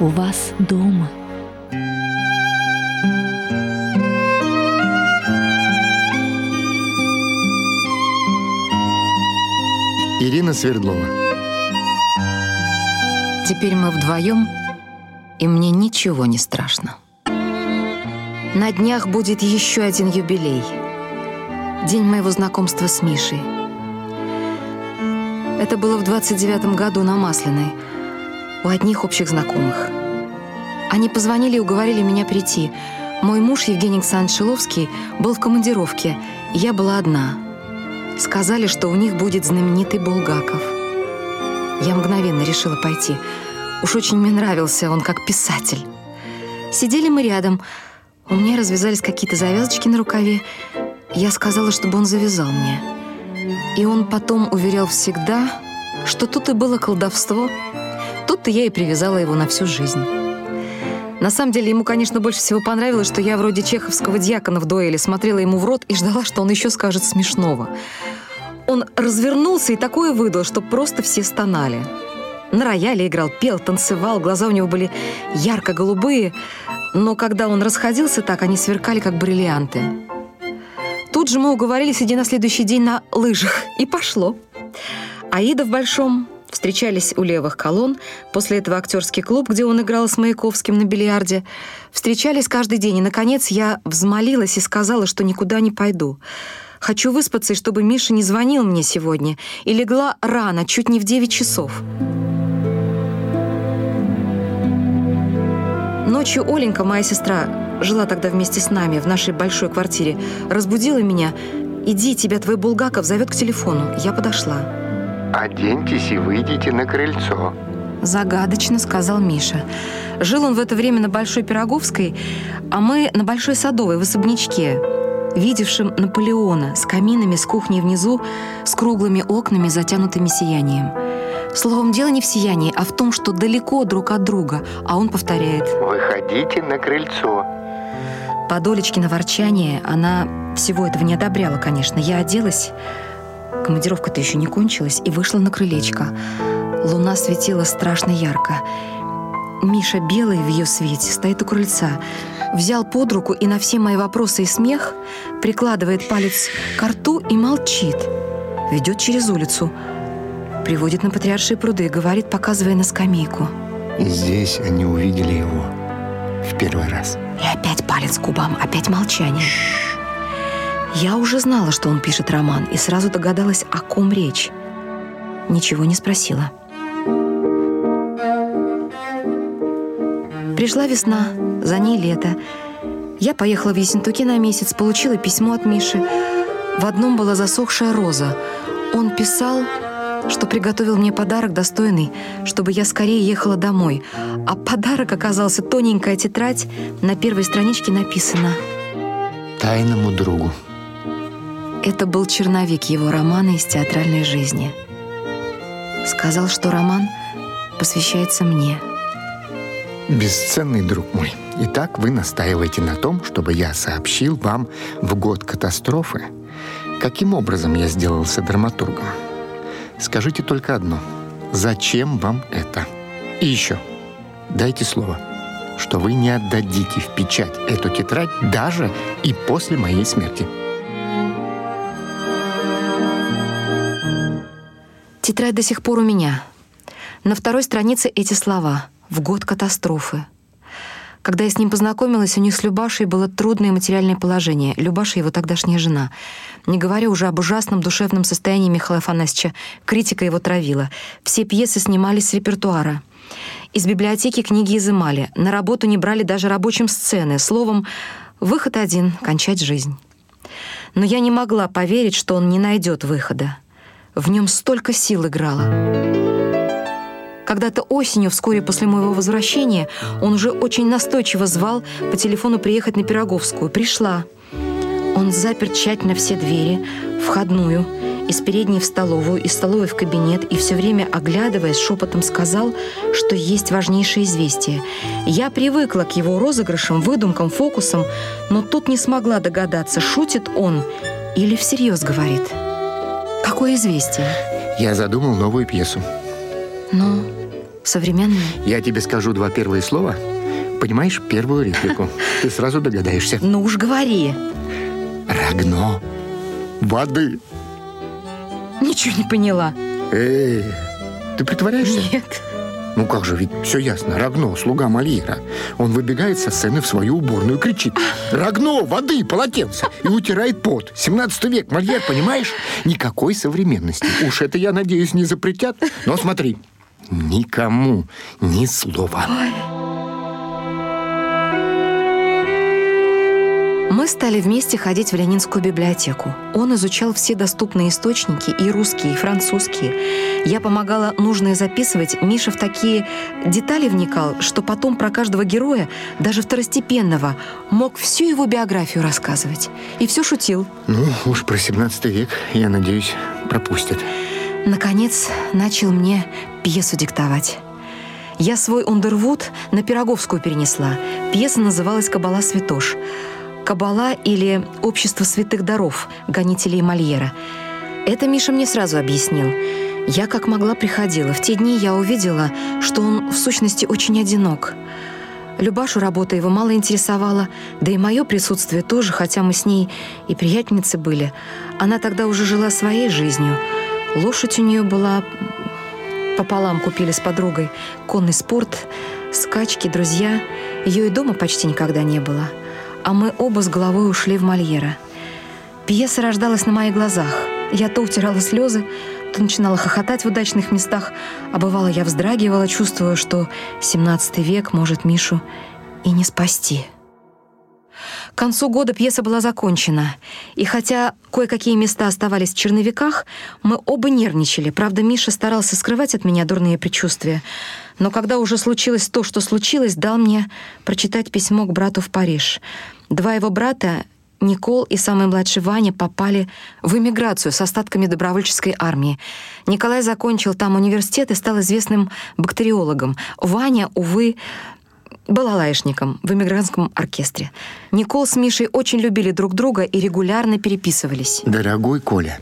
у вас дома. Ирина Свердлова. Теперь мы вдвоем, и мне ничего не страшно. На днях будет еще один юбилей. День моего знакомства с Мишей. Это было в 29-м году на Масляной, у одних общих знакомых. Они позвонили и уговорили меня прийти. Мой муж, Евгений Александрович был в командировке, и я была одна. Сказали, что у них будет знаменитый Булгаков. Я мгновенно решила пойти. Уж очень мне нравился он как писатель. Сидели мы рядом. У меня развязались какие-то завязочки на рукаве. Я сказала, чтобы он завязал мне. И он потом уверял всегда, что тут и было колдовство. Тут-то я и привязала его на всю жизнь. На самом деле, ему, конечно, больше всего понравилось, что я вроде чеховского дьякона в дуэли смотрела ему в рот и ждала, что он еще скажет смешного. Он развернулся и такое выдал, что просто все стонали. На рояле играл, пел, танцевал, глаза у него были ярко-голубые, но когда он расходился так, они сверкали, как бриллианты. Тут же мы уговорились идти на следующий день на лыжах, и пошло. Аида в Большом встречались у левых колонн, после этого актерский клуб, где он играл с Маяковским на бильярде. Встречались каждый день, и, наконец, я взмолилась и сказала, что никуда не пойду. Хочу выспаться, и чтобы Миша не звонил мне сегодня. И легла рано, чуть не в 9 часов. Ночью Оленька, моя сестра, жила тогда вместе с нами в нашей большой квартире, разбудила меня. «Иди, тебя твой Булгаков зовет к телефону». Я подошла. Оденьтесь и выйдите на крыльцо. Загадочно сказал Миша. Жил он в это время на Большой Пироговской, а мы на Большой Садовой в особнячке, видевшем Наполеона с каминами с кухней внизу, с круглыми окнами, затянутыми сиянием. Словом, дело не в сиянии, а в том, что далеко друг от друга, а он повторяет. Выходите на крыльцо. По Долечкино ворчание она всего этого не одобряла, конечно. Я оделась, командировка-то еще не кончилась, и вышла на крылечко. Луна светила страшно ярко. Миша белый в ее свете стоит у крыльца. Взял под руку и на все мои вопросы и смех прикладывает палец к рту и молчит. Ведет через улицу. Приводит на Патриаршие пруды, говорит, показывая на скамейку. И здесь они увидели его в первый раз. И опять палец к губам, опять молчание. Я уже знала, что он пишет роман, и сразу догадалась, о ком речь. Ничего не спросила. Пришла весна, за ней лето. Я поехала в Ессентуки на месяц, получила письмо от Миши. В одном была засохшая роза. Он писал, что приготовил мне подарок достойный, чтобы я скорее ехала домой. А подарок оказался тоненькая тетрадь, на первой страничке написано Тайному другу. Это был черновик его романа из театральной жизни. Сказал, что роман посвящается мне. Бесценный друг мой. Итак, вы настаиваете на том, чтобы я сообщил вам в год катастрофы, каким образом я сделался драматургом. Скажите только одно. Зачем вам это? И еще. Дайте слово, что вы не отдадите в печать эту тетрадь даже и после моей смерти. Тетрадь до сих пор у меня. На второй странице эти слова «В год катастрофы». Когда я с ним познакомилась, у них с Любашей было трудное материальное положение. Любаша — его тогдашняя жена. Не говоря уже об ужасном душевном состоянии Михаила Афанасьевича, критика его травила. Все пьесы снимались с репертуара. Из библиотеки книги изымали. На работу не брали даже рабочим сцены. Словом, выход один — кончать жизнь. Но я не могла поверить, что он не найдет выхода. В нем столько сил играло. Когда-то осенью, вскоре после моего возвращения, он уже очень настойчиво звал по телефону приехать на Пироговскую. Пришла. Он запер тщательно все двери, входную, из передней в столовую, из столовой в кабинет, и все время, оглядываясь, шепотом сказал, что есть важнейшее известие. Я привыкла к его розыгрышам, выдумкам, фокусам, но тут не смогла догадаться, шутит он или всерьез говорит. Какое известие? Я задумал новую пьесу. Ну, Современные? Я тебе скажу два первые слова. Понимаешь первую реплику? Ты сразу догадаешься. Ну уж говори. Рагно воды. Ничего не поняла. Эй, ты притворяешься? Нет. Ну как же, ведь все ясно. Рагно, слуга Мольера. Он выбегает со сцены в свою уборную, кричит «Рагно, воды, полотенце!» и утирает пот. 17 век, Мольер, понимаешь? Никакой современности. Уж это, я надеюсь, не запретят. Но смотри, никому ни слова. Ой. Мы стали вместе ходить в Ленинскую библиотеку. Он изучал все доступные источники, и русские, и французские. Я помогала нужное записывать. Миша в такие детали вникал, что потом про каждого героя, даже второстепенного, мог всю его биографию рассказывать. И все шутил. Ну, уж про 17 век, я надеюсь, пропустят. Наконец, начал мне пьесу диктовать. Я свой Ундервуд на Пироговскую перенесла. Пьеса называлась «Кабала Святош». Кабала или Общество святых даров гонителей Мольера. Это Миша мне сразу объяснил. Я как могла приходила. В те дни я увидела, что он в сущности очень одинок. Любашу работа его мало интересовала, да и мое присутствие тоже, хотя мы с ней и приятельницы были. Она тогда уже жила своей жизнью. Лошадь у нее была пополам купили с подругой. Конный спорт, скачки, друзья. Ее и дома почти никогда не было а мы оба с головой ушли в Мольера. Пьеса рождалась на моих глазах. Я то утирала слезы, то начинала хохотать в удачных местах, а бывало я вздрагивала, чувствуя, что 17 век может Мишу и не спасти. К концу года пьеса была закончена, и хотя кое-какие места оставались в черновиках, мы оба нервничали. Правда, Миша старался скрывать от меня дурные предчувствия, но когда уже случилось то, что случилось, дал мне прочитать письмо к брату в Париж — Два его брата, Никол и самый младший Ваня, попали в эмиграцию с остатками добровольческой армии. Николай закончил там университет и стал известным бактериологом. Ваня, увы, балалаишником в эмигрантском оркестре. Никол с Мишей очень любили друг друга и регулярно переписывались. Дорогой Коля,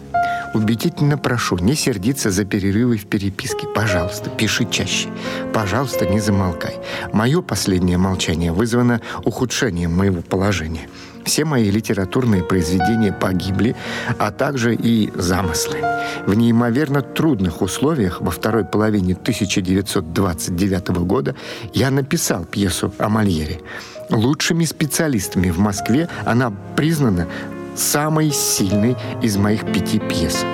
убедительно прошу не сердиться за перерывы в переписке. Пожалуйста, пиши чаще. Пожалуйста, не замолкай. Мое последнее молчание вызвано ухудшением моего положения. Все мои литературные произведения погибли, а также и замыслы. В неимоверно трудных условиях во второй половине 1929 года я написал пьесу о Мольере. Лучшими специалистами в Москве она признана самой сильной из моих пяти пьес.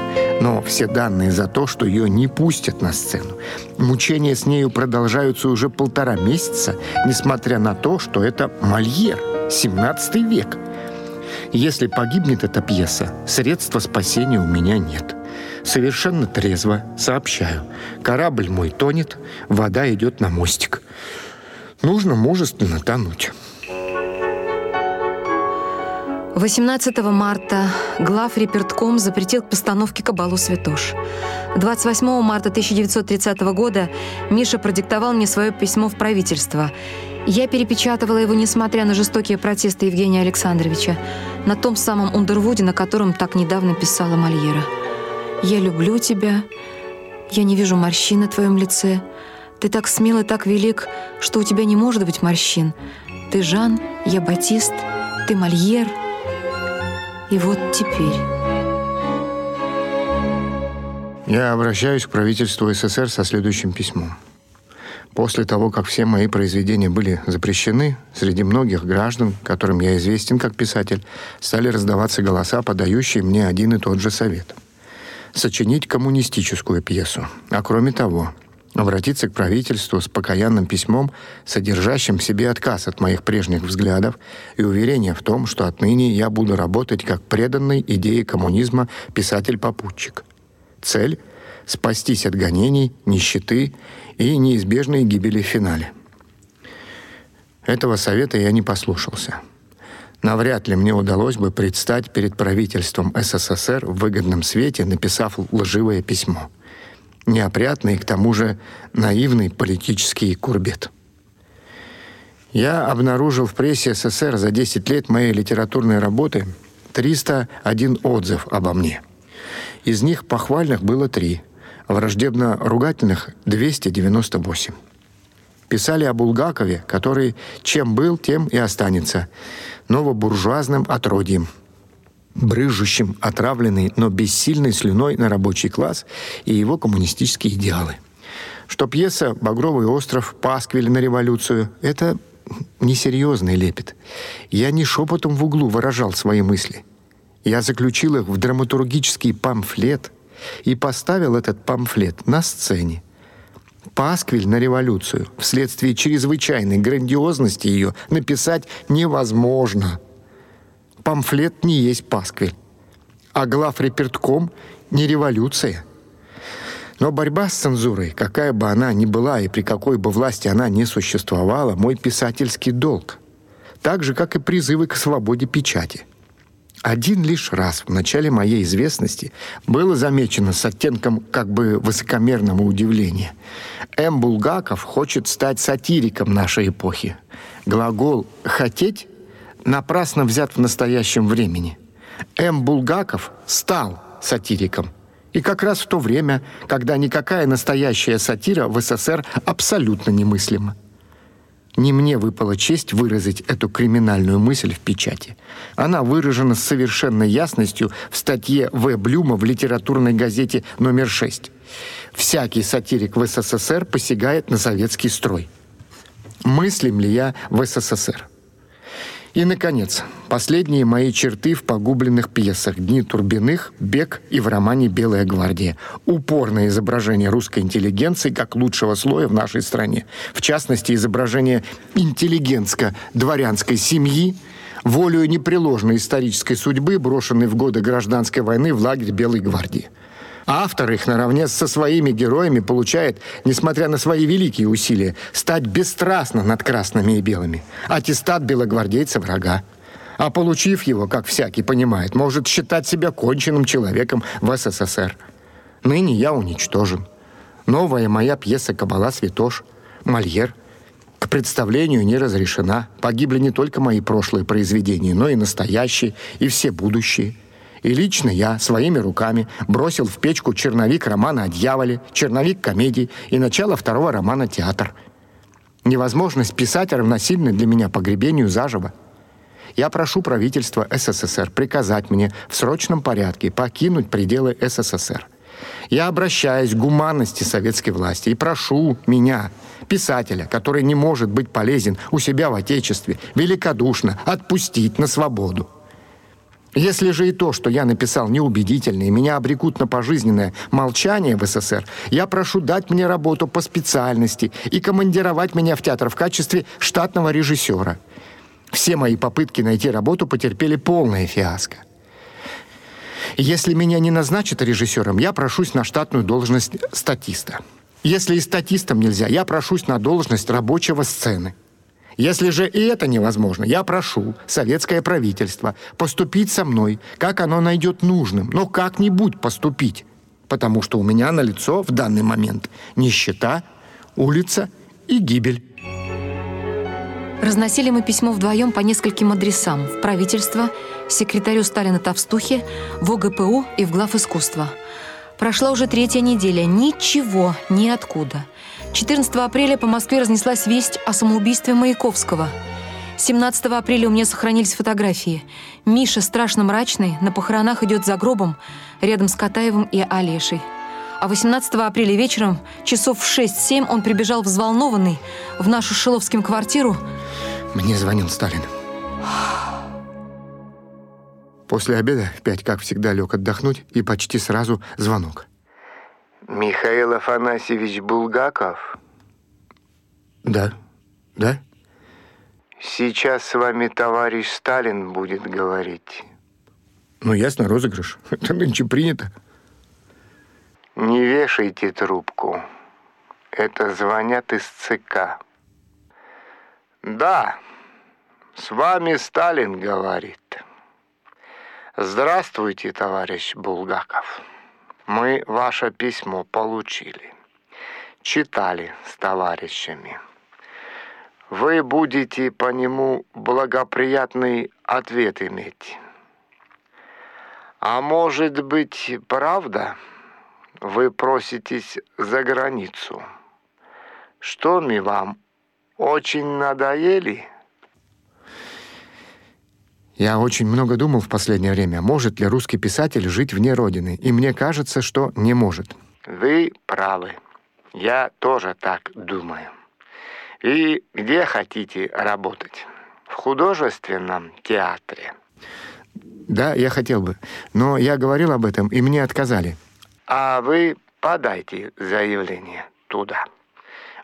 Но все данные за то, что ее не пустят на сцену. Мучения с нею продолжаются уже полтора месяца, несмотря на то, что это Мольер, 17 век. Если погибнет эта пьеса, средства спасения у меня нет. Совершенно трезво сообщаю. Корабль мой тонет, вода идет на мостик. Нужно мужественно тонуть. 18 марта глав Репертком запретил к постановке «Кабалу Святош». 28 марта 1930 года Миша продиктовал мне свое письмо в правительство. Я перепечатывала его, несмотря на жестокие протесты Евгения Александровича, на том самом Ундервуде, на котором так недавно писала Мольера. «Я люблю тебя. Я не вижу морщин на твоем лице. Ты так смел и так велик, что у тебя не может быть морщин. Ты Жан, я Батист, ты Мольер». И вот теперь... Я обращаюсь к правительству СССР со следующим письмом. После того, как все мои произведения были запрещены, среди многих граждан, которым я известен как писатель, стали раздаваться голоса, подающие мне один и тот же совет. Сочинить коммунистическую пьесу. А кроме того, обратиться к правительству с покаянным письмом, содержащим в себе отказ от моих прежних взглядов и уверение в том, что отныне я буду работать как преданный идее коммунизма писатель-попутчик. Цель — спастись от гонений, нищеты и неизбежной гибели в финале. Этого совета я не послушался. Навряд ли мне удалось бы предстать перед правительством СССР в выгодном свете, написав лживое письмо — неопрятный к тому же наивный политический курбет. Я обнаружил в прессе СССР за 10 лет моей литературной работы 301 отзыв обо мне. Из них похвальных было три, враждебно-ругательных — 298. Писали о Булгакове, который чем был, тем и останется. Новобуржуазным отродьем брыжущим, отравленный, но бессильной слюной на рабочий класс и его коммунистические идеалы. Что пьеса «Багровый остров», «Пасквиль на революцию» — это несерьезный лепет. Я не шепотом в углу выражал свои мысли. Я заключил их в драматургический памфлет и поставил этот памфлет на сцене. Пасквиль на революцию вследствие чрезвычайной грандиозности ее написать невозможно. Памфлет не есть пасквиль, а глав репертком не революция. Но борьба с цензурой, какая бы она ни была и при какой бы власти она ни существовала, мой писательский долг. Так же, как и призывы к свободе печати. Один лишь раз в начале моей известности было замечено с оттенком как бы высокомерного удивления. М. Булгаков хочет стать сатириком нашей эпохи. Глагол «хотеть» напрасно взят в настоящем времени. М. Булгаков стал сатириком. И как раз в то время, когда никакая настоящая сатира в СССР абсолютно немыслима. Не мне выпала честь выразить эту криминальную мысль в печати. Она выражена с совершенной ясностью в статье В. Блюма в литературной газете номер 6. «Всякий сатирик в СССР посягает на советский строй». Мыслим ли я в СССР? И, наконец, последние мои черты в погубленных пьесах «Дни Турбиных», «Бег» и в романе «Белая гвардия». Упорное изображение русской интеллигенции как лучшего слоя в нашей стране. В частности, изображение интеллигентско-дворянской семьи, волею непреложной исторической судьбы, брошенной в годы гражданской войны в лагерь Белой гвардии. Автор их наравне со своими героями получает, несмотря на свои великие усилия, стать бесстрастно над красными и белыми. Аттестат белогвардейца врага. А получив его, как всякий понимает, может считать себя конченным человеком в СССР. Ныне я уничтожен. Новая моя пьеса «Кабала Святош», «Мольер» к представлению не разрешена. Погибли не только мои прошлые произведения, но и настоящие, и все будущие – и лично я своими руками бросил в печку черновик романа о дьяволе, черновик комедии и начало второго романа «Театр». Невозможность писать равносильно для меня погребению заживо. Я прошу правительства СССР приказать мне в срочном порядке покинуть пределы СССР. Я обращаюсь к гуманности советской власти и прошу меня, писателя, который не может быть полезен у себя в Отечестве, великодушно отпустить на свободу. Если же и то, что я написал, неубедительно, и меня обрекут на пожизненное молчание в СССР, я прошу дать мне работу по специальности и командировать меня в театр в качестве штатного режиссера. Все мои попытки найти работу потерпели полное фиаско. Если меня не назначат режиссером, я прошусь на штатную должность статиста. Если и статистом нельзя, я прошусь на должность рабочего сцены. Если же и это невозможно, я прошу советское правительство поступить со мной, как оно найдет нужным, но как-нибудь поступить, потому что у меня на лицо в данный момент нищета, улица и гибель. Разносили мы письмо вдвоем по нескольким адресам в правительство, секретарю Сталина Товстухе, в ОГПУ и в глав искусства. Прошла уже третья неделя, ничего, ниоткуда – 14 апреля по Москве разнеслась весть о самоубийстве Маяковского. 17 апреля у меня сохранились фотографии. Миша, страшно мрачный, на похоронах идет за гробом рядом с Катаевым и Олешей. А 18 апреля вечером, часов в 6-7, он прибежал взволнованный в нашу Шиловским квартиру. Мне звонил Сталин. После обеда в пять, как всегда, лег отдохнуть, и почти сразу звонок. Михаил Афанасьевич Булгаков? Да, да. Сейчас с вами товарищ Сталин будет говорить. Ну, ясно, розыгрыш. Это нынче принято. Не вешайте трубку. Это звонят из ЦК. Да, с вами Сталин говорит. Здравствуйте, товарищ Булгаков. Мы ваше письмо получили. Читали с товарищами. Вы будете по нему благоприятный ответ иметь. А может быть, правда, вы проситесь за границу? Что мы вам очень надоели? Я очень много думал в последнее время, может ли русский писатель жить вне Родины, и мне кажется, что не может. Вы правы. Я тоже так думаю. И где хотите работать? В художественном театре? Да, я хотел бы. Но я говорил об этом, и мне отказали. А вы подайте заявление туда.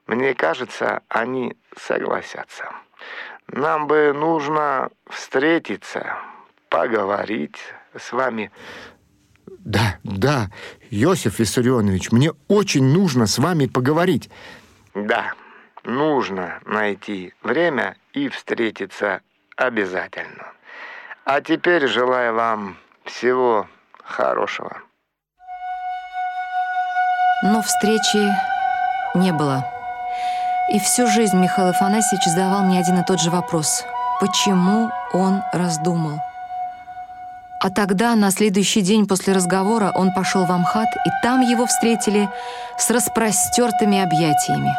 Мне кажется, они согласятся. Нам бы нужно встретиться, поговорить с вами. Да, да, Иосиф Виссарионович, мне очень нужно с вами поговорить. Да, нужно найти время и встретиться обязательно. А теперь желаю вам всего хорошего. Но встречи не было. И всю жизнь Михаил Афанасьевич задавал мне один и тот же вопрос. Почему он раздумал? А тогда, на следующий день после разговора, он пошел в Амхат, и там его встретили с распростертыми объятиями.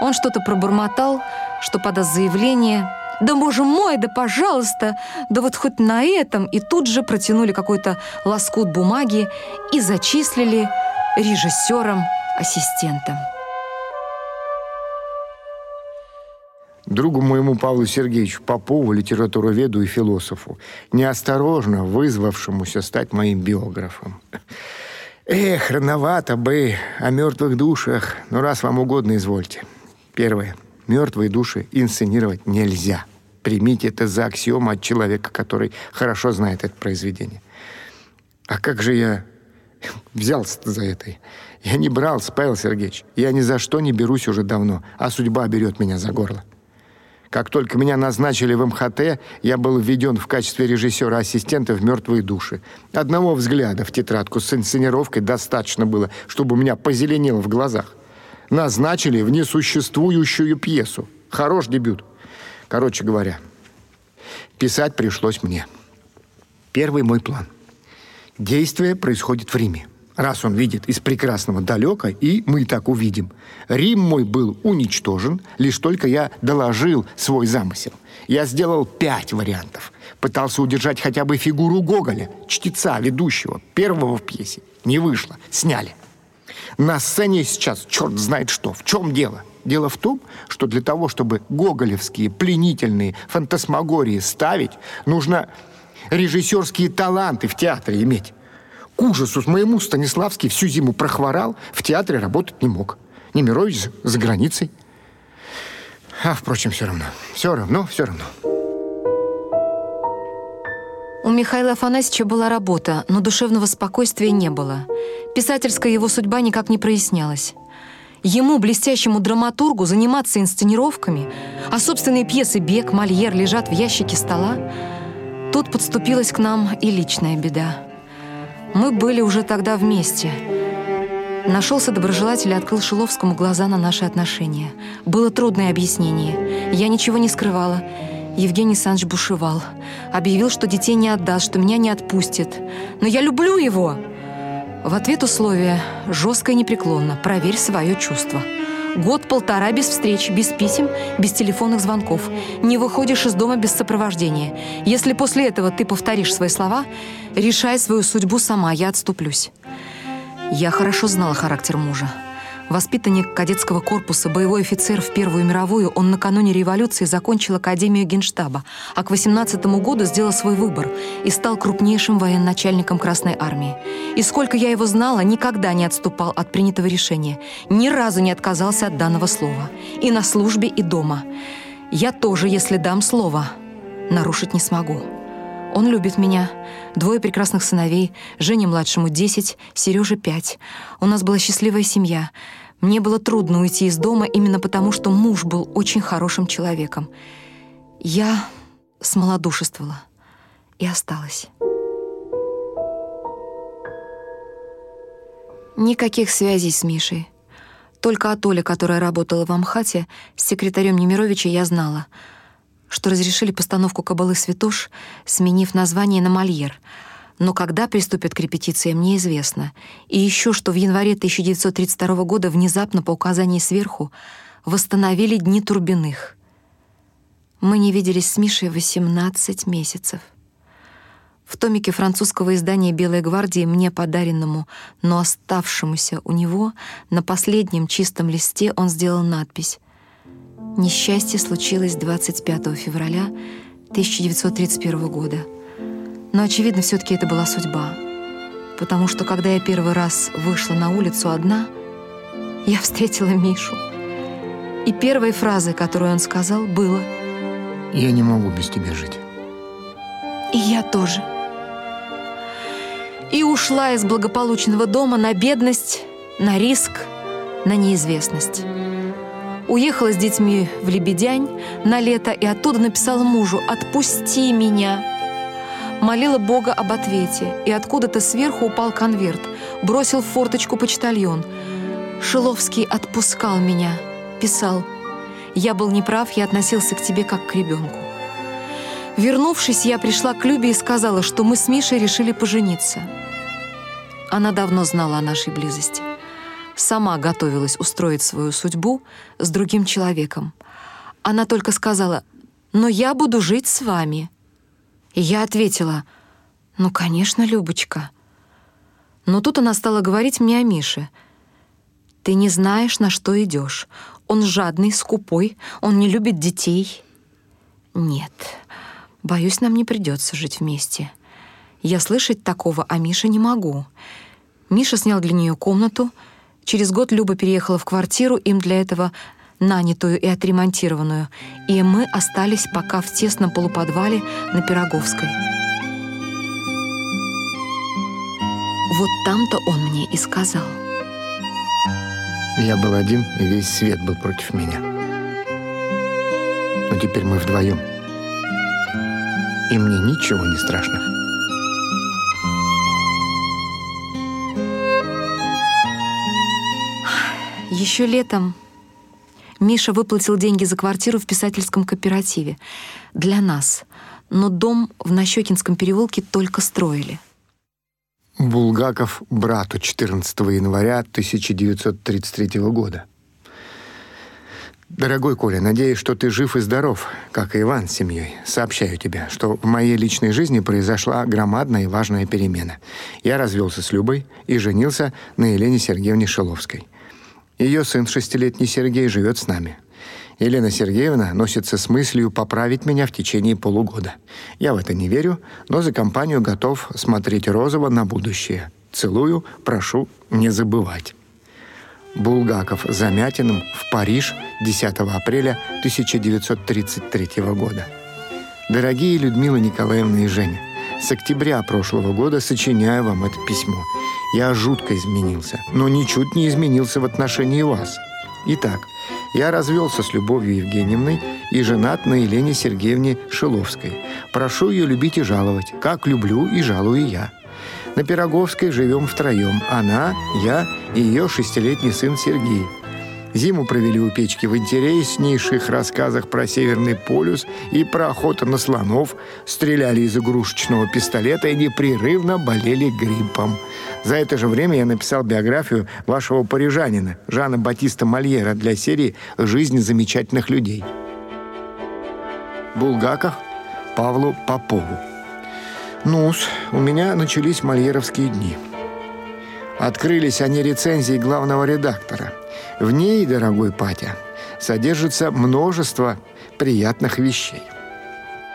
Он что-то пробормотал, что подаст заявление. «Да, боже мой, да пожалуйста, да вот хоть на этом!» И тут же протянули какой-то лоскут бумаги и зачислили режиссером-ассистентом. Другу моему Павлу Сергеевичу Попову, литературоведу и философу, неосторожно вызвавшемуся стать моим биографом. Эх, рановато бы о мертвых душах, но раз вам угодно, извольте. Первое. Мертвые души инсценировать нельзя. Примите это за аксиому от человека, который хорошо знает это произведение. А как же я взялся за это? Я не брался, Павел Сергеевич. Я ни за что не берусь уже давно, а судьба берет меня за горло. Как только меня назначили в МХТ, я был введен в качестве режиссера-ассистента в «Мертвые души». Одного взгляда в тетрадку с инсценировкой достаточно было, чтобы у меня позеленело в глазах. Назначили в несуществующую пьесу. Хорош дебют. Короче говоря, писать пришлось мне. Первый мой план. Действие происходит в Риме раз он видит из прекрасного далека, и мы так увидим. Рим мой был уничтожен, лишь только я доложил свой замысел. Я сделал пять вариантов. Пытался удержать хотя бы фигуру Гоголя, чтеца, ведущего, первого в пьесе. Не вышло. Сняли. На сцене сейчас черт знает что. В чем дело? Дело в том, что для того, чтобы гоголевские пленительные фантасмагории ставить, нужно режиссерские таланты в театре иметь. К ужасу моему Станиславский всю зиму прохворал, в театре работать не мог. Немирович за границей. А, впрочем, все равно. Все равно, все равно. У Михаила Афанасьевича была работа, но душевного спокойствия не было. Писательская его судьба никак не прояснялась. Ему, блестящему драматургу, заниматься инсценировками, а собственные пьесы «Бег», «Мольер» лежат в ящике стола. Тут подступилась к нам и личная беда. Мы были уже тогда вместе. Нашелся доброжелатель и открыл Шиловскому глаза на наши отношения. Было трудное объяснение. Я ничего не скрывала. Евгений Санч бушевал. Объявил, что детей не отдаст, что меня не отпустит. Но я люблю его! В ответ условия жестко и непреклонно. Проверь свое чувство. Год-полтора без встреч, без писем, без телефонных звонков. Не выходишь из дома без сопровождения. Если после этого ты повторишь свои слова, решай свою судьбу сама, я отступлюсь. Я хорошо знала характер мужа. Воспитанник кадетского корпуса, боевой офицер в Первую мировую, он накануне революции закончил Академию Генштаба, а к 18 году сделал свой выбор и стал крупнейшим военачальником Красной Армии. И сколько я его знала, никогда не отступал от принятого решения, ни разу не отказался от данного слова. И на службе, и дома. Я тоже, если дам слово, нарушить не смогу. Он любит меня. Двое прекрасных сыновей. Жене младшему 10, Сереже 5. У нас была счастливая семья. Мне было трудно уйти из дома именно потому, что муж был очень хорошим человеком. Я смолодушествовала и осталась. Никаких связей с Мишей. Только от Оли, которая работала в Амхате, с секретарем Немировича я знала, что разрешили постановку «Кабалы Святош», сменив название на «Мольер», но когда приступят к репетициям, неизвестно. И еще, что в январе 1932 года внезапно по указанию сверху восстановили дни Турбиных. Мы не виделись с Мишей 18 месяцев. В томике французского издания «Белой гвардии», мне подаренному, но оставшемуся у него, на последнем чистом листе он сделал надпись «Несчастье случилось 25 февраля 1931 года». Но, очевидно, все таки это была судьба. Потому что, когда я первый раз вышла на улицу одна, я встретила Мишу. И первой фразой, которую он сказал, было «Я не могу без тебя жить». «И я тоже» и ушла из благополучного дома на бедность, на риск, на неизвестность. Уехала с детьми в Лебедянь на лето и оттуда написала мужу «Отпусти меня». Молила Бога об ответе, и откуда-то сверху упал конверт, бросил в форточку почтальон. Шиловский отпускал меня, писал «Я был неправ, я относился к тебе как к ребенку». Вернувшись, я пришла к Любе и сказала, что мы с Мишей решили пожениться. Она давно знала о нашей близости. Сама готовилась устроить свою судьбу с другим человеком. Она только сказала «Но я буду жить с вами». И я ответила «Ну, конечно, Любочка». Но тут она стала говорить мне о Мише. «Ты не знаешь, на что идешь. Он жадный, скупой, он не любит детей». «Нет, боюсь, нам не придется жить вместе». Я слышать такого о Мише не могу. Миша снял для нее комнату. Через год Люба переехала в квартиру, им для этого нанятую и отремонтированную, и мы остались пока в тесном полуподвале на Пироговской. Вот там-то он мне и сказал. Я был один, и весь свет был против меня. Но теперь мы вдвоем. И мне ничего не страшно. Еще летом Миша выплатил деньги за квартиру в писательском кооперативе. Для нас. Но дом в Нащекинском переулке только строили. Булгаков брату 14 января 1933 года. Дорогой Коля, надеюсь, что ты жив и здоров, как и Иван с семьей. Сообщаю тебе, что в моей личной жизни произошла громадная и важная перемена. Я развелся с Любой и женился на Елене Сергеевне Шиловской – ее сын, шестилетний Сергей, живет с нами. Елена Сергеевна носится с мыслью поправить меня в течение полугода. Я в это не верю, но за компанию готов смотреть розово на будущее. Целую, прошу не забывать. Булгаков Замятиным в Париж 10 апреля 1933 года. Дорогие Людмила Николаевна и Женя, с октября прошлого года сочиняю вам это письмо. Я жутко изменился, но ничуть не изменился в отношении вас. Итак, я развелся с Любовью Евгеньевной и женат на Елене Сергеевне Шиловской. Прошу ее любить и жаловать, как люблю и жалую я. На Пироговской живем втроем. Она, я и ее шестилетний сын Сергей – Зиму провели у печки в интереснейших рассказах про Северный полюс и про охоту на слонов, стреляли из игрушечного пистолета и непрерывно болели гриппом. За это же время я написал биографию вашего парижанина, Жана Батиста Мольера, для серии «Жизнь замечательных людей». Булгаков Павлу Попову. ну у меня начались мольеровские дни. Открылись они рецензией главного редактора – в ней, дорогой Патя, содержится множество приятных вещей.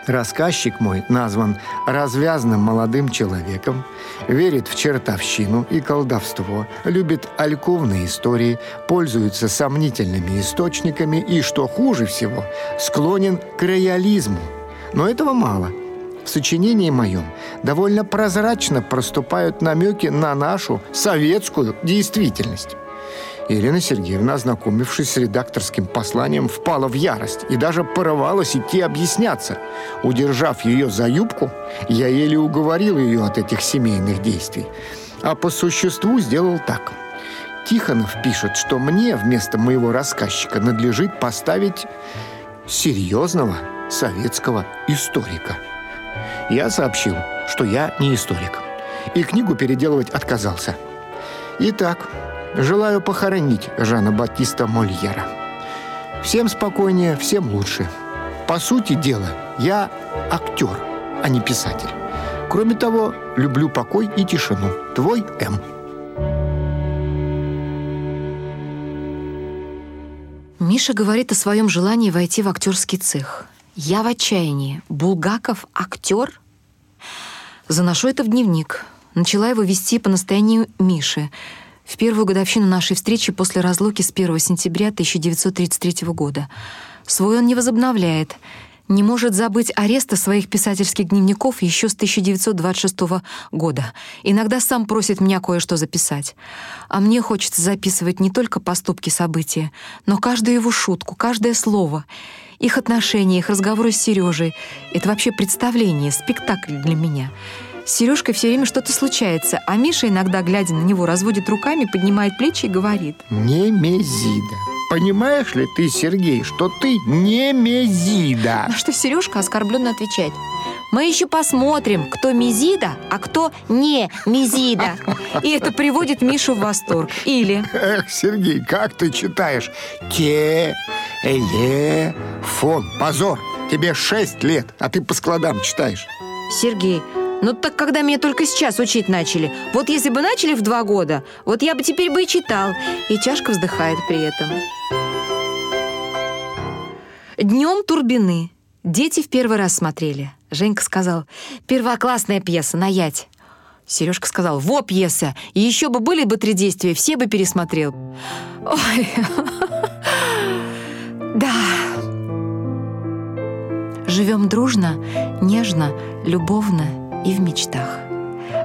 Рассказчик мой назван развязным молодым человеком, верит в чертовщину и колдовство, любит альковные истории, пользуется сомнительными источниками и, что хуже всего, склонен к роялизму. Но этого мало. В сочинении моем довольно прозрачно проступают намеки на нашу советскую действительность. Елена Сергеевна, ознакомившись с редакторским посланием, впала в ярость и даже порывалась идти объясняться. Удержав ее за юбку, я еле уговорил ее от этих семейных действий. А по существу сделал так. Тихонов пишет, что мне вместо моего рассказчика надлежит поставить серьезного советского историка. Я сообщил, что я не историк. И книгу переделывать отказался. Итак, Желаю похоронить Жана Батиста Мольера. Всем спокойнее, всем лучше. По сути дела, я актер, а не писатель. Кроме того, люблю покой и тишину. Твой М. Миша говорит о своем желании войти в актерский цех. Я в отчаянии. Булгаков — актер? Заношу это в дневник. Начала его вести по настоянию Миши. В первую годовщину нашей встречи после разлуки с 1 сентября 1933 года. Свой он не возобновляет. Не может забыть ареста своих писательских дневников еще с 1926 года. Иногда сам просит меня кое-что записать. А мне хочется записывать не только поступки, события, но каждую его шутку, каждое слово — их отношения, их разговоры с Сережей — это вообще представление, спектакль для меня. С Сережкой все время что-то случается, а Миша, иногда, глядя на него, разводит руками, поднимает плечи и говорит. Немезида. Понимаешь ли ты, Сергей, что ты немезида? На что Сережка оскорбленно отвечает. Мы еще посмотрим, кто Мезида, а кто не Мезида. И это приводит Мишу в восторг. Или... Эх, Сергей, как ты читаешь? Те, эле, фон. Позор. Тебе шесть лет, а ты по складам читаешь. Сергей, ну так когда меня только сейчас учить начали. Вот если бы начали в два года, вот я бы теперь бы и читал. И чашка вздыхает при этом. Днем Турбины. Дети в первый раз смотрели. Женька сказал, первоклассная пьеса, наять. Сережка сказал, во пьеса, и еще бы были бы три действия, все бы пересмотрел. Ой, да. Живем дружно, нежно, любовно и в мечтах.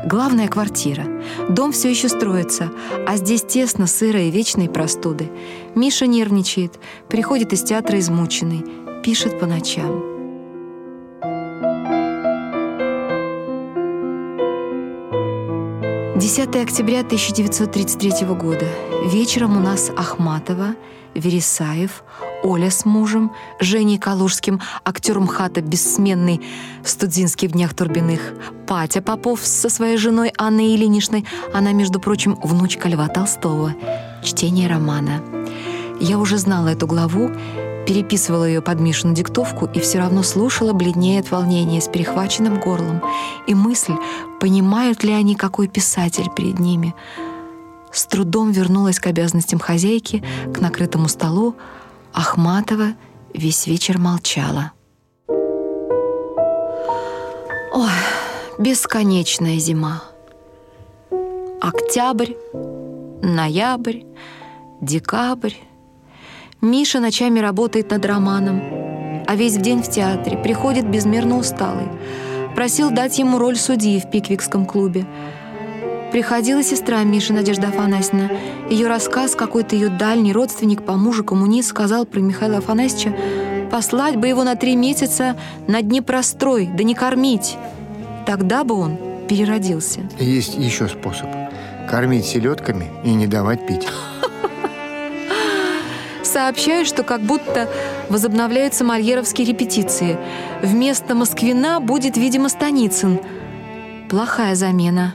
Главная квартира. Дом все еще строится, а здесь тесно, сыро и вечные простуды. Миша нервничает, приходит из театра измученный, пишет по ночам. 10 октября 1933 года. Вечером у нас Ахматова, Вересаев, Оля с мужем, Женей Калужским, актером хата бессменный в днях Турбиных, Патя Попов со своей женой Анной Ильиничной, она, между прочим, внучка Льва Толстого. Чтение романа. Я уже знала эту главу переписывала ее под Мишину диктовку и все равно слушала, бледнее от волнения, с перехваченным горлом. И мысль, понимают ли они, какой писатель перед ними. С трудом вернулась к обязанностям хозяйки, к накрытому столу. Ахматова весь вечер молчала. Ой, бесконечная зима. Октябрь, ноябрь, декабрь, Миша ночами работает над романом, а весь день в театре, приходит безмерно усталый. Просил дать ему роль судьи в Пиквикском клубе. Приходила сестра Миши, Надежда Афанасьевна. Ее рассказ, какой-то ее дальний родственник по мужу коммунист, сказал про Михаила Афанасьевича, послать бы его на три месяца на Днепрострой, да не кормить. Тогда бы он переродился. Есть еще способ. Кормить селедками и не давать пить сообщают, что как будто возобновляются мольеровские репетиции. Вместо Москвина будет, видимо, Станицын. Плохая замена.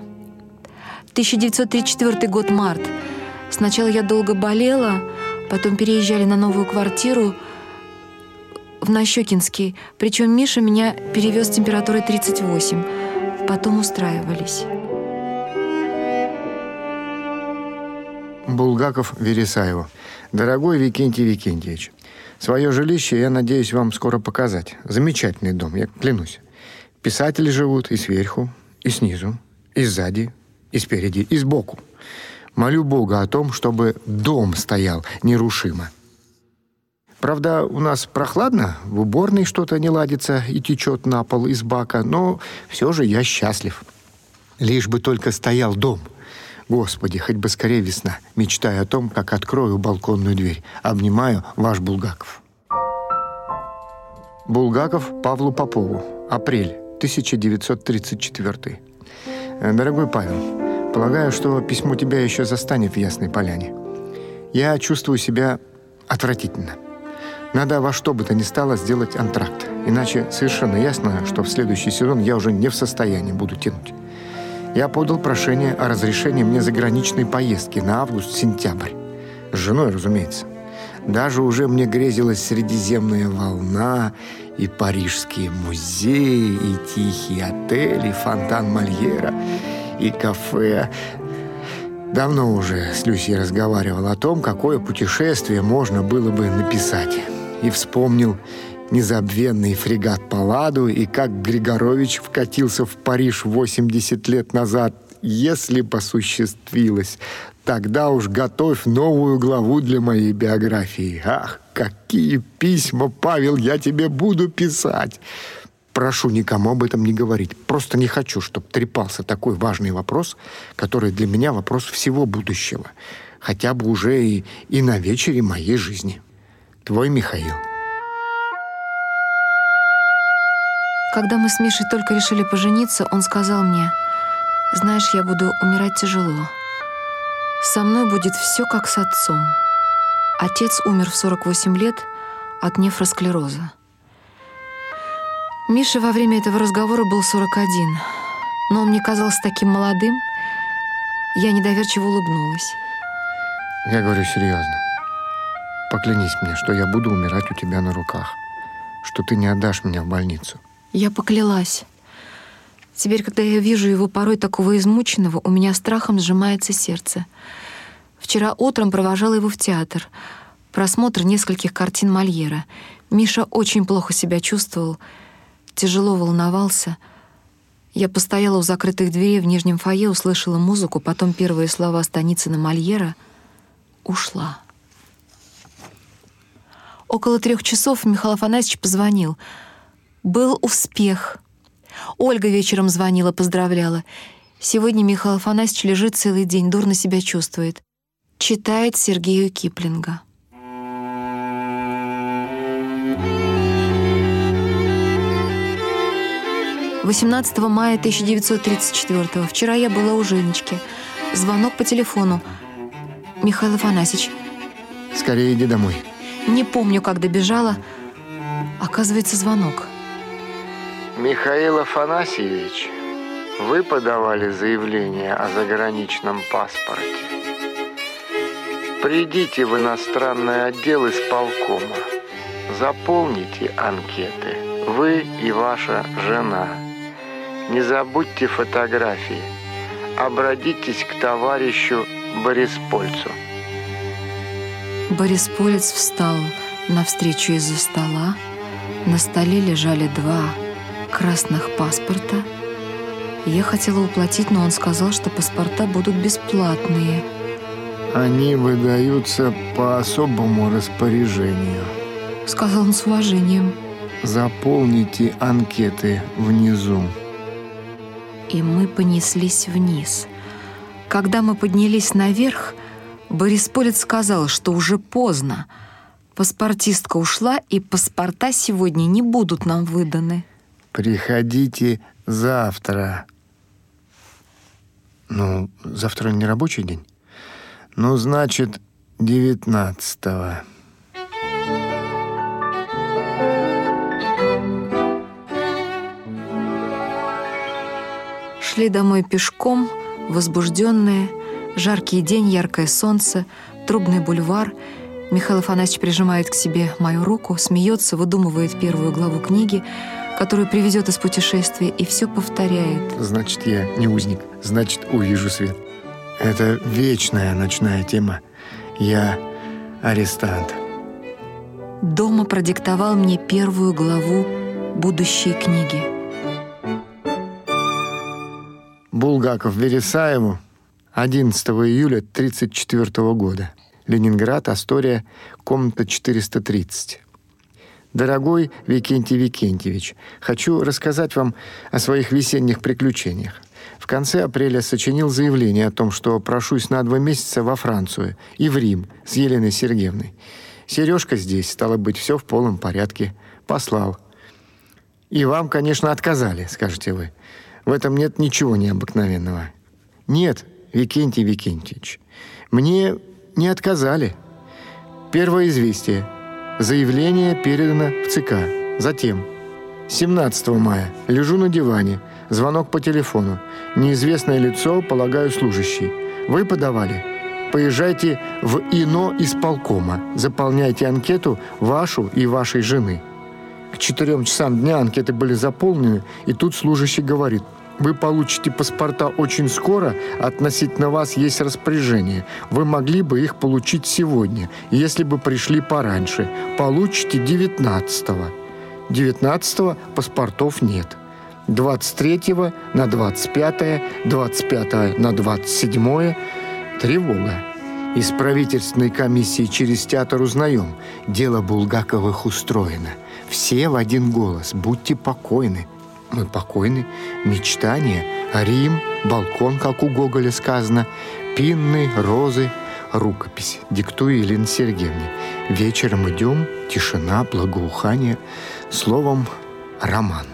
1934 год, март. Сначала я долго болела, потом переезжали на новую квартиру в Нащекинский. Причем Миша меня перевез с температурой 38. Потом устраивались. Булгаков Вересаеву. Дорогой Викентий Викентьевич, свое жилище я надеюсь вам скоро показать. Замечательный дом, я клянусь. Писатели живут и сверху, и снизу, и сзади, и спереди, и сбоку. Молю Бога о том, чтобы дом стоял нерушимо. Правда, у нас прохладно, в уборной что-то не ладится и течет на пол из бака, но все же я счастлив. Лишь бы только стоял дом — Господи, хоть бы скорее весна. Мечтаю о том, как открою балконную дверь. Обнимаю ваш Булгаков. Булгаков Павлу Попову. Апрель 1934. Э, дорогой Павел, полагаю, что письмо тебя еще застанет в Ясной Поляне. Я чувствую себя отвратительно. Надо во что бы то ни стало сделать антракт. Иначе совершенно ясно, что в следующий сезон я уже не в состоянии буду тянуть я подал прошение о разрешении мне заграничной поездки на август-сентябрь. С женой, разумеется. Даже уже мне грезилась Средиземная волна, и парижские музеи, и тихий отель, и фонтан Мольера, и кафе. Давно уже с Люсей разговаривал о том, какое путешествие можно было бы написать. И вспомнил незабвенный фрегат Палладу и как Григорович вкатился в Париж 80 лет назад, если бы осуществилось. Тогда уж готовь новую главу для моей биографии. Ах, какие письма, Павел, я тебе буду писать. Прошу никому об этом не говорить. Просто не хочу, чтобы трепался такой важный вопрос, который для меня вопрос всего будущего. Хотя бы уже и, и на вечере моей жизни. Твой Михаил. Когда мы с Мишей только решили пожениться, он сказал мне, «Знаешь, я буду умирать тяжело. Со мной будет все как с отцом. Отец умер в 48 лет от нефросклероза. Миша во время этого разговора был 41, но он мне казался таким молодым. Я недоверчиво улыбнулась. Я говорю серьезно. Поклянись мне, что я буду умирать у тебя на руках, что ты не отдашь меня в больницу. Я поклялась. Теперь, когда я вижу его порой такого измученного, у меня страхом сжимается сердце. Вчера утром провожала его в театр. Просмотр нескольких картин Мольера. Миша очень плохо себя чувствовал, тяжело волновался. Я постояла у закрытых дверей в нижнем фойе, услышала музыку, потом первые слова Станицына Мольера — ушла. Около трех часов Михаил Афанасьевич позвонил — был успех. Ольга вечером звонила, поздравляла. Сегодня Михаил Афанасьевич лежит целый день, дурно себя чувствует. Читает Сергею Киплинга. «18 мая 1934 Вчера я была у Женечки. Звонок по телефону. Михаил Афанасьевич. Скорее иди домой. Не помню, как добежала. Оказывается, звонок. Михаил Афанасьевич, вы подавали заявление о заграничном паспорте. Придите в иностранный отдел исполкома. Заполните анкеты. Вы и ваша жена. Не забудьте фотографии. Обратитесь к товарищу Бориспольцу. Борисполец встал навстречу из-за стола. На столе лежали два красных паспорта. Я хотела уплатить, но он сказал, что паспорта будут бесплатные. Они выдаются по особому распоряжению. Сказал он с уважением. Заполните анкеты внизу. И мы понеслись вниз. Когда мы поднялись наверх, Борис Полец сказал, что уже поздно. Паспортистка ушла, и паспорта сегодня не будут нам выданы. Приходите завтра. Ну, завтра не рабочий день? Ну, значит, девятнадцатого. Шли домой пешком, возбужденные, жаркий день, яркое солнце, трубный бульвар. Михаил Афанасьевич прижимает к себе мою руку, смеется, выдумывает первую главу книги — которую привезет из путешествия, и все повторяет. Значит, я не узник, значит, увижу свет. Это вечная ночная тема. Я арестант. Дома продиктовал мне первую главу будущей книги. Булгаков Вересаеву 11 июля 1934 года. Ленинград, Астория, комната 430. Дорогой Викентий Викентьевич, хочу рассказать вам о своих весенних приключениях. В конце апреля сочинил заявление о том, что прошусь на два месяца во Францию и в Рим с Еленой Сергеевной. Сережка здесь, стало быть, все в полном порядке. Послал. И вам, конечно, отказали, скажете вы. В этом нет ничего необыкновенного. Нет, Викентий Викентьевич, мне не отказали. Первое известие – Заявление передано в ЦК. Затем, 17 мая, лежу на диване, звонок по телефону. Неизвестное лицо, полагаю, служащий. Вы подавали? поезжайте в ИНО исполкома, заполняйте анкету вашу и вашей жены. К четырем часам дня анкеты были заполнены, и тут служащий говорит, вы получите паспорта очень скоро, относительно вас есть распоряжение. Вы могли бы их получить сегодня, если бы пришли пораньше. Получите 19-го. 19-го паспортов нет. 23 на 25, 25 на 27 тревога. Из правительственной комиссии через театр узнаем. Дело Булгаковых устроено. Все в один голос. Будьте покойны. Мы покойны. Мечтания. Рим, балкон, как у Гоголя сказано. Пинны, розы, рукопись. Диктую Елене Сергеевне. Вечером идем, тишина, благоухание. Словом, роман.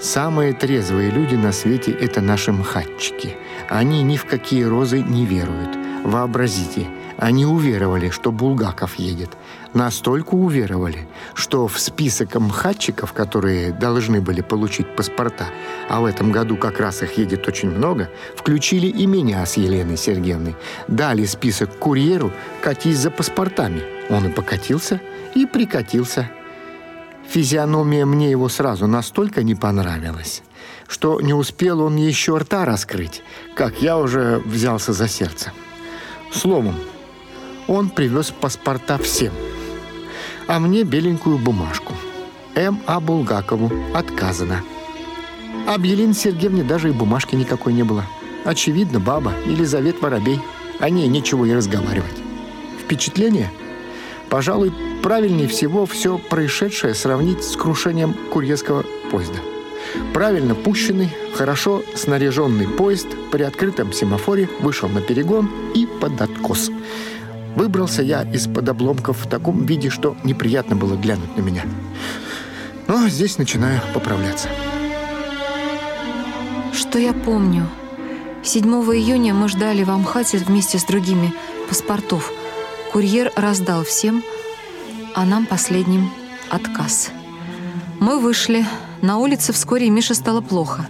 Самые трезвые люди на свете – это наши мхатчики. Они ни в какие розы не веруют. Вообразите, они уверовали, что Булгаков едет. Настолько уверовали, что в список мхатчиков, которые должны были получить паспорта, а в этом году как раз их едет очень много, включили и меня с Еленой Сергеевной. Дали список курьеру «катись за паспортами». Он и покатился, и прикатился – Физиономия мне его сразу настолько не понравилась, что не успел он еще рта раскрыть, как я уже взялся за сердце. Словом, он привез паспорта всем, а мне беленькую бумажку. М. А. Булгакову отказано. Об Елене Сергеевне даже и бумажки никакой не было. Очевидно, баба Елизавет Воробей. О ней нечего и разговаривать. Впечатление? Пожалуй, правильнее всего все происшедшее сравнить с крушением курьерского поезда. Правильно пущенный, хорошо снаряженный поезд при открытом семафоре вышел на перегон и под откос. Выбрался я из-под обломков в таком виде, что неприятно было глянуть на меня. Но здесь начинаю поправляться. Что я помню? 7 июня мы ждали в Амхате вместе с другими паспортов. Курьер раздал всем – а нам последним отказ. Мы вышли. На улице вскоре Мише стало плохо.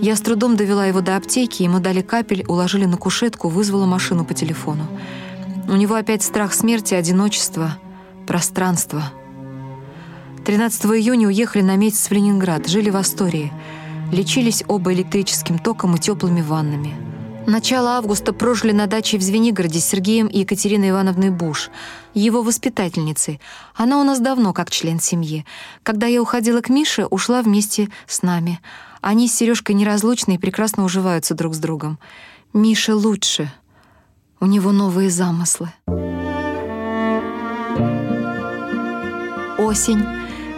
Я с трудом довела его до аптеки, ему дали капель, уложили на кушетку, вызвала машину по телефону. У него опять страх смерти, одиночество, пространство. 13 июня уехали на месяц в Ленинград, жили в Астории. Лечились оба электрическим током и теплыми ваннами. Начало августа прожили на даче в Звенигороде с Сергеем и Екатериной Ивановной Буш, его воспитательницей. Она у нас давно как член семьи. Когда я уходила к Мише, ушла вместе с нами. Они с Сережкой неразлучны и прекрасно уживаются друг с другом. Миша лучше. У него новые замыслы. Осень.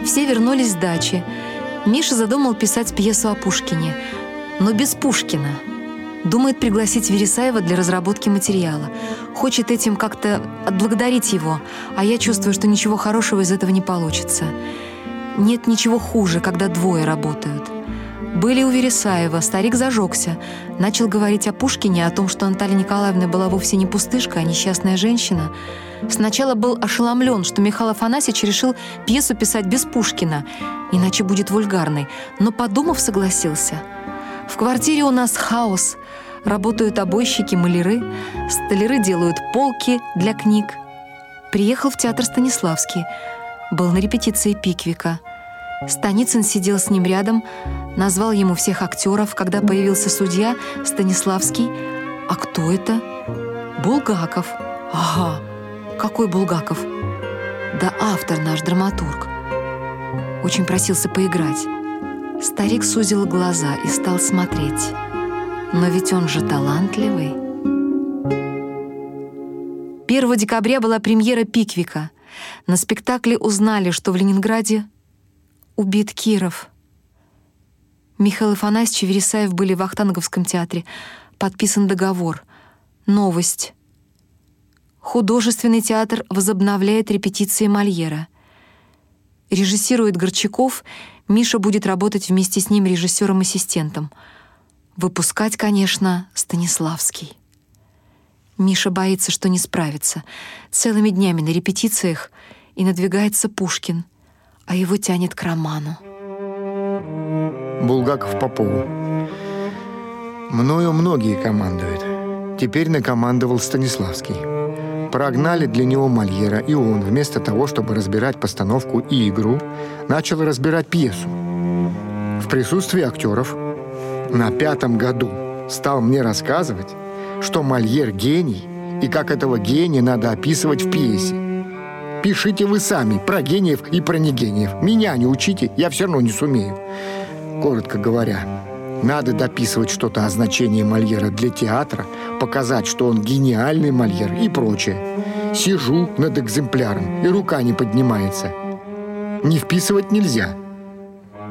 Все вернулись с дачи. Миша задумал писать пьесу о Пушкине, но без Пушкина — Думает пригласить Вересаева для разработки материала. Хочет этим как-то отблагодарить его, а я чувствую, что ничего хорошего из этого не получится. Нет ничего хуже, когда двое работают. Были у Вересаева, старик зажегся. Начал говорить о Пушкине, о том, что Наталья Николаевна была вовсе не пустышка, а несчастная женщина. Сначала был ошеломлен, что Михаил Афанасьевич решил пьесу писать без Пушкина, иначе будет вульгарной, но, подумав, согласился. В квартире у нас хаос — Работают обойщики, маляры, столяры делают полки для книг. Приехал в театр Станиславский. Был на репетиции Пиквика. Станицын сидел с ним рядом, назвал ему всех актеров. Когда появился судья Станиславский, а кто это? Булгаков. Ага, какой Булгаков? Да автор наш, драматург. Очень просился поиграть. Старик сузил глаза и стал смотреть. Но ведь он же талантливый. 1 декабря была премьера «Пиквика». На спектакле узнали, что в Ленинграде убит Киров. Михаил Афанасьевич и Вересаев были в Ахтанговском театре. Подписан договор. Новость. Художественный театр возобновляет репетиции Мольера. Режиссирует Горчаков, Миша будет работать вместе с ним режиссером-ассистентом — Выпускать, конечно, Станиславский. Миша боится, что не справится. Целыми днями на репетициях и надвигается Пушкин, а его тянет к роману. Булгаков Попову. Мною многие командуют. Теперь накомандовал Станиславский. Прогнали для него Мольера, и он, вместо того, чтобы разбирать постановку и игру, начал разбирать пьесу. В присутствии актеров на пятом году стал мне рассказывать, что Мольер гений, и как этого гения надо описывать в пьесе. Пишите вы сами про гениев и про негениев. Меня не учите, я все равно не сумею. Коротко говоря, надо дописывать что-то о значении Мольера для театра, показать, что он гениальный Мольер и прочее. Сижу над экземпляром, и рука не поднимается. Не вписывать нельзя.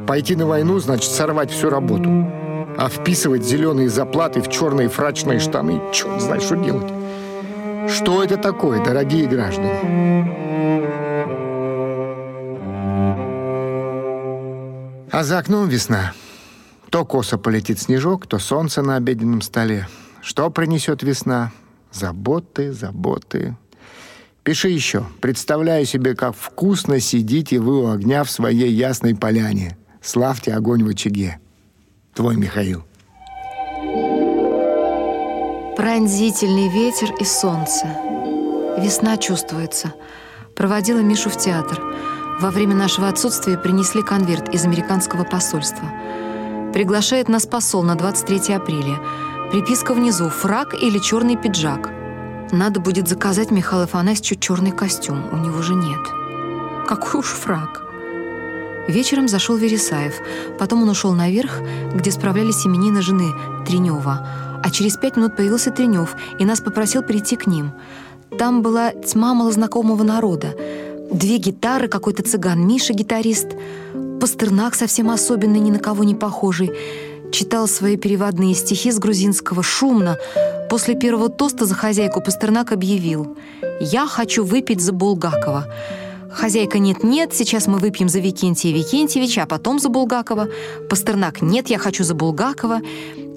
Пойти на войну значит сорвать всю работу. А вписывать зеленые заплаты в черные фрачные штаны, черт знает, что делать. Что это такое, дорогие граждане? А за окном весна. То косо полетит снежок, то солнце на обеденном столе. Что принесет весна? Заботы, заботы. Пиши еще. Представляю себе, как вкусно сидите вы у огня в своей ясной поляне. Славьте огонь в очаге. Твой Михаил. Пронзительный ветер и солнце. Весна чувствуется. Проводила Мишу в театр. Во время нашего отсутствия принесли конверт из американского посольства – Приглашает нас посол на 23 апреля. Приписка внизу «Фрак или черный пиджак». Надо будет заказать Михаилу Афанасьевичу черный костюм. У него же нет. Какой уж фрак. Вечером зашел Вересаев. Потом он ушел наверх, где справлялись именины жены Тренева. А через пять минут появился Тренев и нас попросил прийти к ним. Там была тьма малознакомого народа. Две гитары, какой-то цыган Миша, гитарист — Пастернак, совсем особенный, ни на кого не похожий, читал свои переводные стихи с грузинского шумно. После первого тоста за хозяйку Пастернак объявил «Я хочу выпить за Булгакова». Хозяйка «нет-нет, сейчас мы выпьем за Викентия Викентьевича, а потом за Булгакова». Пастернак «нет, я хочу за Булгакова».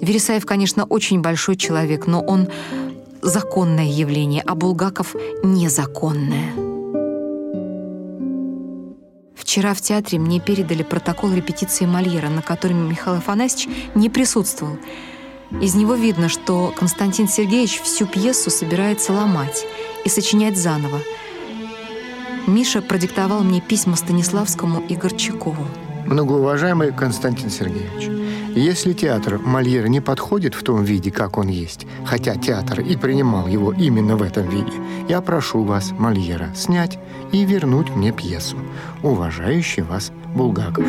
Вересаев, конечно, очень большой человек, но он законное явление, а Булгаков незаконное. Вчера в театре мне передали протокол репетиции Мольера, на котором Михаил Афанасьевич не присутствовал. Из него видно, что Константин Сергеевич всю пьесу собирается ломать и сочинять заново. Миша продиктовал мне письма Станиславскому и Горчакову. Многоуважаемый Константин Сергеевич, если театр Мольера не подходит в том виде, как он есть, хотя театр и принимал его именно в этом виде, я прошу вас, Мольера, снять и вернуть мне пьесу. Уважающий вас Булгаков.